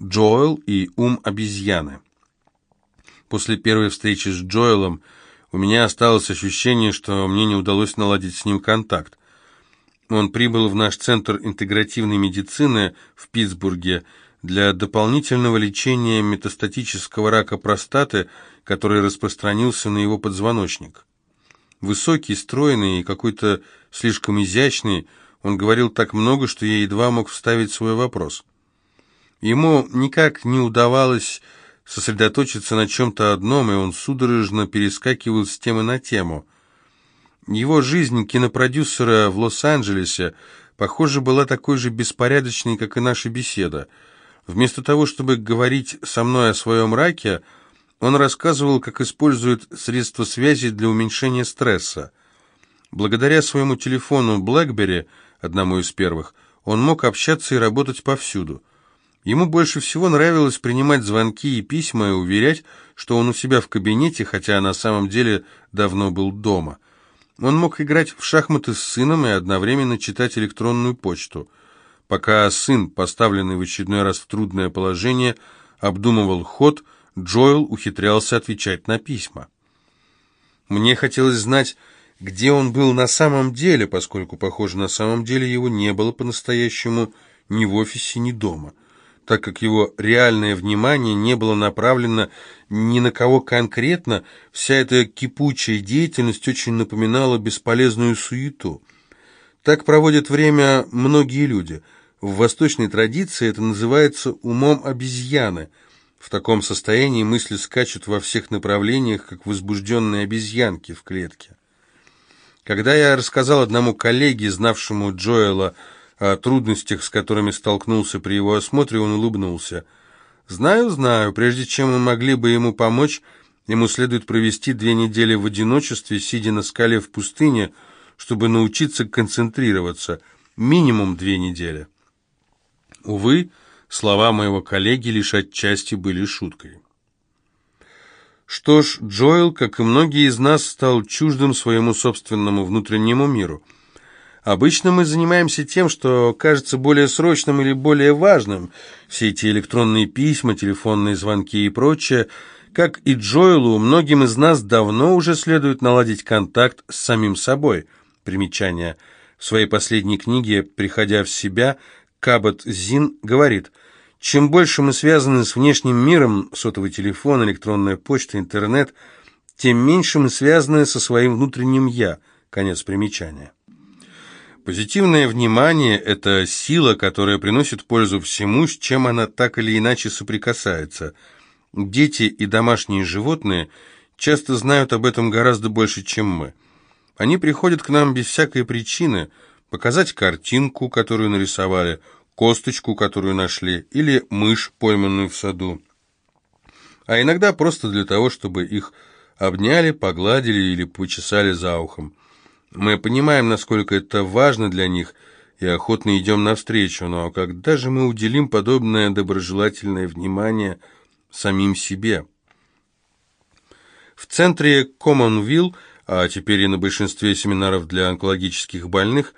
Джоэл и ум обезьяны. После первой встречи с Джоэлом у меня осталось ощущение, что мне не удалось наладить с ним контакт. Он прибыл в наш центр интегративной медицины в Питтсбурге для дополнительного лечения метастатического рака простаты, который распространился на его подзвоночник. Высокий, стройный и какой-то слишком изящный, он говорил так много, что я едва мог вставить свой вопрос. Ему никак не удавалось сосредоточиться на чем-то одном, и он судорожно перескакивал с темы на тему. Его жизнь кинопродюсера в Лос-Анджелесе, похоже, была такой же беспорядочной, как и наша беседа. Вместо того, чтобы говорить со мной о своем раке, он рассказывал, как использует средства связи для уменьшения стресса. Благодаря своему телефону BlackBerry, одному из первых, он мог общаться и работать повсюду. Ему больше всего нравилось принимать звонки и письма и уверять, что он у себя в кабинете, хотя на самом деле давно был дома. Он мог играть в шахматы с сыном и одновременно читать электронную почту. Пока сын, поставленный в очередной раз в трудное положение, обдумывал ход, Джоэл ухитрялся отвечать на письма. Мне хотелось знать, где он был на самом деле, поскольку, похоже, на самом деле его не было по-настоящему ни в офисе, ни дома так как его реальное внимание не было направлено ни на кого конкретно, вся эта кипучая деятельность очень напоминала бесполезную суету. Так проводят время многие люди. В восточной традиции это называется умом обезьяны. В таком состоянии мысли скачут во всех направлениях, как возбужденные обезьянки в клетке. Когда я рассказал одному коллеге, знавшему Джоэла, о трудностях, с которыми столкнулся при его осмотре, он улыбнулся. «Знаю, знаю. Прежде чем мы могли бы ему помочь, ему следует провести две недели в одиночестве, сидя на скале в пустыне, чтобы научиться концентрироваться. Минимум две недели». Увы, слова моего коллеги лишь отчасти были шуткой. Что ж, Джоэл, как и многие из нас, стал чуждым своему собственному внутреннему миру – Обычно мы занимаемся тем, что кажется более срочным или более важным. Все эти электронные письма, телефонные звонки и прочее. Как и Джоэлу, многим из нас давно уже следует наладить контакт с самим собой. Примечание. В своей последней книге «Приходя в себя» Кабот Зин говорит, «Чем больше мы связаны с внешним миром, сотовый телефон, электронная почта, интернет, тем меньше мы связаны со своим внутренним «я». Конец примечания. Позитивное внимание – это сила, которая приносит пользу всему, с чем она так или иначе соприкасается. Дети и домашние животные часто знают об этом гораздо больше, чем мы. Они приходят к нам без всякой причины, показать картинку, которую нарисовали, косточку, которую нашли, или мышь, пойманную в саду. А иногда просто для того, чтобы их обняли, погладили или почесали за ухом. Мы понимаем, насколько это важно для них, и охотно идем навстречу, но когда же мы уделим подобное доброжелательное внимание самим себе? В центре Commonville, а теперь и на большинстве семинаров для онкологических больных,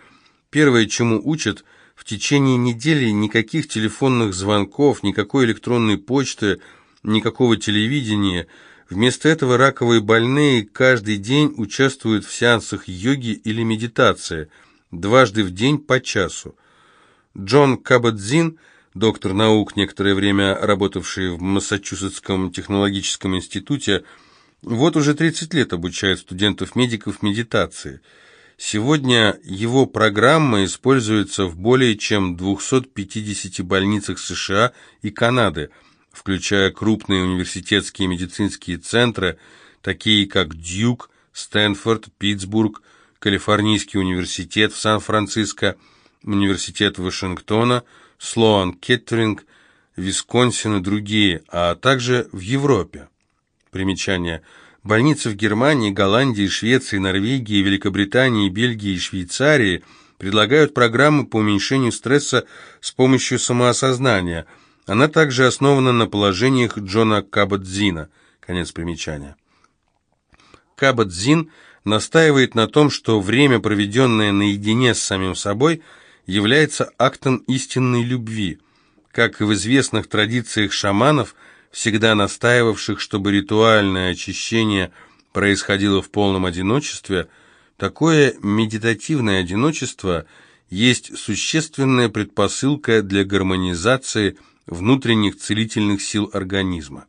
первое, чему учат, в течение недели никаких телефонных звонков, никакой электронной почты, никакого телевидения – Вместо этого раковые больные каждый день участвуют в сеансах йоги или медитации, дважды в день по часу. Джон Кабадзин, доктор наук, некоторое время работавший в Массачусетском технологическом институте, вот уже 30 лет обучает студентов-медиков медитации. Сегодня его программа используется в более чем 250 больницах США и Канады – включая крупные университетские медицинские центры, такие как Дьюк, Стэнфорд, Питтсбург, Калифорнийский университет в Сан-Франциско, Университет Вашингтона, Слоан Кеттеринг, Висконсин и другие, а также в Европе. Примечание. Больницы в Германии, Голландии, Швеции, Норвегии, Великобритании, Бельгии и Швейцарии предлагают программы по уменьшению стресса с помощью самоосознания – она также основана на положениях Джона Кабадзина. Конец примечания. Кабадзин настаивает на том, что время, проведенное наедине с самим собой, является актом истинной любви. Как и в известных традициях шаманов, всегда настаивавших, чтобы ритуальное очищение происходило в полном одиночестве, такое медитативное одиночество есть существенная предпосылка для гармонизации внутренних целительных сил организма.